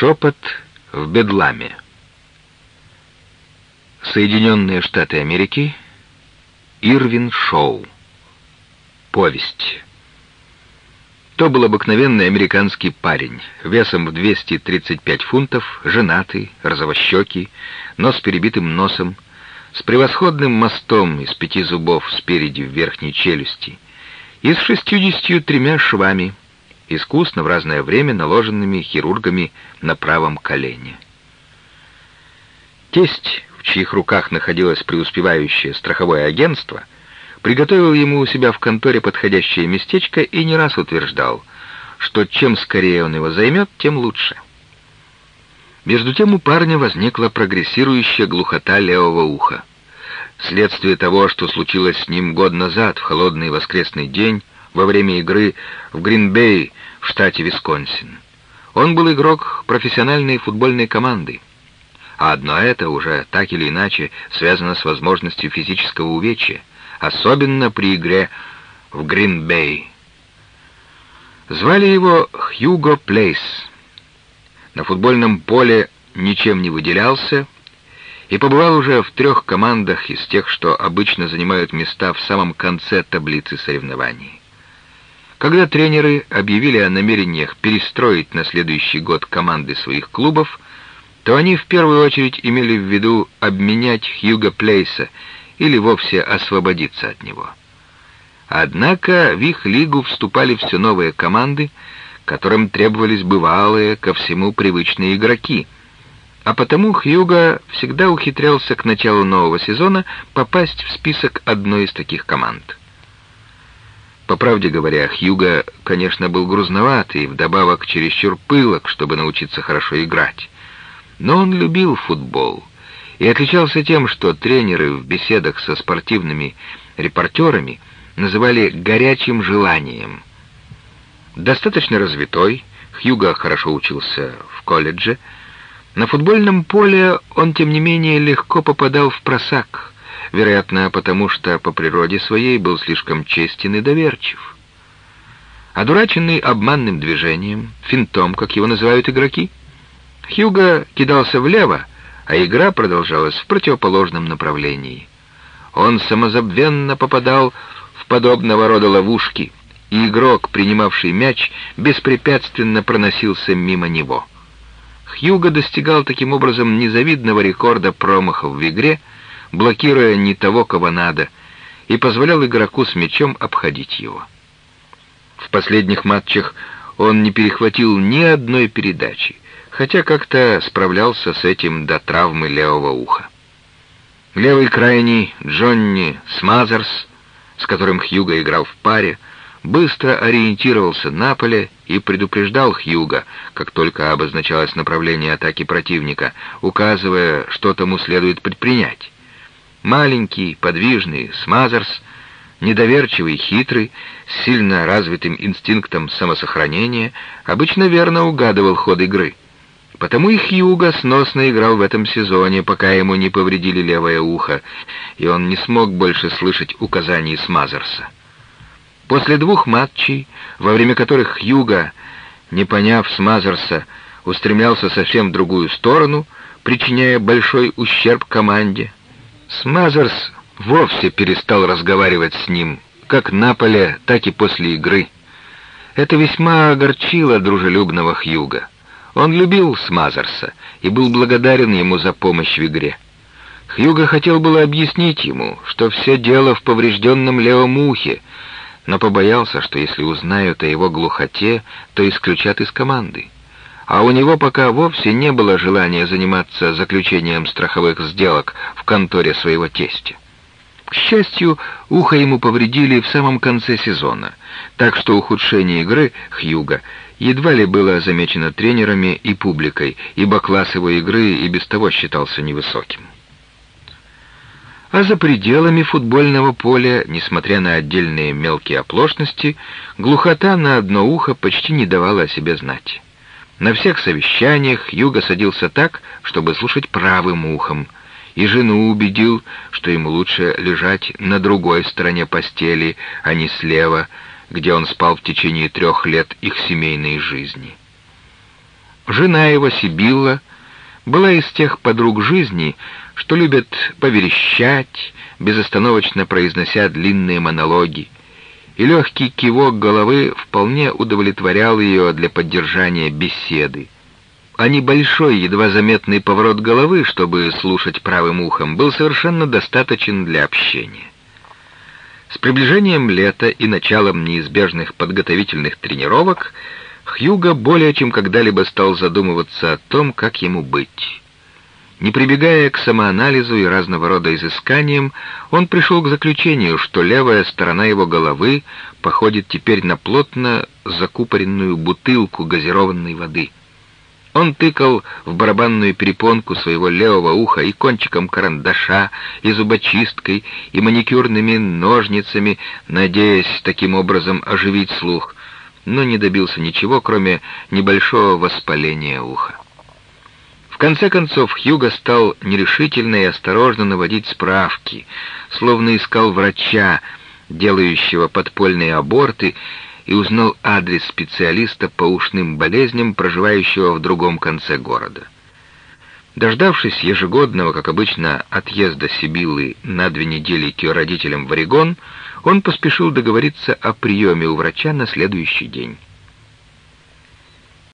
Шепот в Бедламе. Соединенные Штаты Америки. Ирвин Шоу. Повесть. То был обыкновенный американский парень, весом в 235 фунтов, женатый, розовощекий, но с перебитым носом, с превосходным мостом из пяти зубов спереди в верхней челюсти и с шестьюдесятью тремя швами, искусно в разное время наложенными хирургами на правом колене. Тесть, в чьих руках находилось преуспевающее страховое агентство, приготовил ему у себя в конторе подходящее местечко и не раз утверждал, что чем скорее он его займет, тем лучше. Между тем у парня возникла прогрессирующая глухота левого уха. Следствие того, что случилось с ним год назад, в холодный воскресный день, во время игры в Гринбей в штате Висконсин. Он был игрок профессиональной футбольной команды. А одно это уже так или иначе связано с возможностью физического увечья, особенно при игре в Гринбей. Звали его Хьюго Плейс. На футбольном поле ничем не выделялся и побывал уже в трех командах из тех, что обычно занимают места в самом конце таблицы соревнований. Когда тренеры объявили о намерениях перестроить на следующий год команды своих клубов, то они в первую очередь имели в виду обменять Хьюга Плейса или вовсе освободиться от него. Однако в их лигу вступали все новые команды, которым требовались бывалые, ко всему привычные игроки, а потому Хьюга всегда ухитрялся к началу нового сезона попасть в список одной из таких команд. По правде говоря, Хьюга, конечно, был грузноват и вдобавок чересчур пылок, чтобы научиться хорошо играть. Но он любил футбол и отличался тем, что тренеры в беседах со спортивными репортерами называли «горячим желанием». Достаточно развитой, Хьюга хорошо учился в колледже. На футбольном поле он, тем не менее, легко попадал в просак — вероятно, потому что по природе своей был слишком честен и доверчив. Одураченный обманным движением, финтом, как его называют игроки, Хьюго кидался влево, а игра продолжалась в противоположном направлении. Он самозабвенно попадал в подобного рода ловушки, и игрок, принимавший мяч, беспрепятственно проносился мимо него. Хьюго достигал таким образом незавидного рекорда промахов в игре — блокируя не того, кого надо, и позволял игроку с мячом обходить его. В последних матчах он не перехватил ни одной передачи, хотя как-то справлялся с этим до травмы левого уха. Левый крайний Джонни Смазерс, с которым Хьюго играл в паре, быстро ориентировался на поле и предупреждал Хьюга, как только обозначалось направление атаки противника, указывая, что тому следует предпринять. Маленький, подвижный Смазерс, недоверчивый, хитрый, с сильно развитым инстинктом самосохранения, обычно верно угадывал ход игры. Потому и Хьюго сносно играл в этом сезоне, пока ему не повредили левое ухо, и он не смог больше слышать указаний Смазерса. После двух матчей, во время которых Хьюго, не поняв Смазерса, устремлялся совсем в другую сторону, причиняя большой ущерб команде, Смазерс вовсе перестал разговаривать с ним, как на поле, так и после игры. Это весьма огорчило дружелюбного Хьюга. Он любил Смазерса и был благодарен ему за помощь в игре. Хьюга хотел было объяснить ему, что все дело в поврежденном левом ухе, но побоялся, что если узнают о его глухоте, то исключат из команды а у него пока вовсе не было желания заниматься заключением страховых сделок в конторе своего тестя. К счастью, ухо ему повредили в самом конце сезона, так что ухудшение игры Хьюга едва ли было замечено тренерами и публикой, ибо класс его игры и без того считался невысоким. А за пределами футбольного поля, несмотря на отдельные мелкие оплошности, глухота на одно ухо почти не давала о себе знать. На всех совещаниях Юга садился так, чтобы слушать правым ухом, и жену убедил, что ему лучше лежать на другой стороне постели, а не слева, где он спал в течение трех лет их семейной жизни. Жена его, Сибилла, была из тех подруг жизни, что любят поверещать, безостановочно произнося длинные монологи, и легкий кивок головы вполне удовлетворял ее для поддержания беседы. А небольшой, едва заметный поворот головы, чтобы слушать правым ухом, был совершенно достаточен для общения. С приближением лета и началом неизбежных подготовительных тренировок Хьюго более чем когда-либо стал задумываться о том, как ему быть. Не прибегая к самоанализу и разного рода изысканиям, он пришел к заключению, что левая сторона его головы походит теперь на плотно закупоренную бутылку газированной воды. Он тыкал в барабанную перепонку своего левого уха и кончиком карандаша, и зубочисткой, и маникюрными ножницами, надеясь таким образом оживить слух, но не добился ничего, кроме небольшого воспаления уха. Конце концов, Хьюго стал нерешительно и осторожно наводить справки, словно искал врача, делающего подпольные аборты, и узнал адрес специалиста по ушным болезням, проживающего в другом конце города. Дождавшись ежегодного, как обычно, отъезда Сибилы на две недели к ее родителям в Орегон, он поспешил договориться о приеме у врача на следующий день.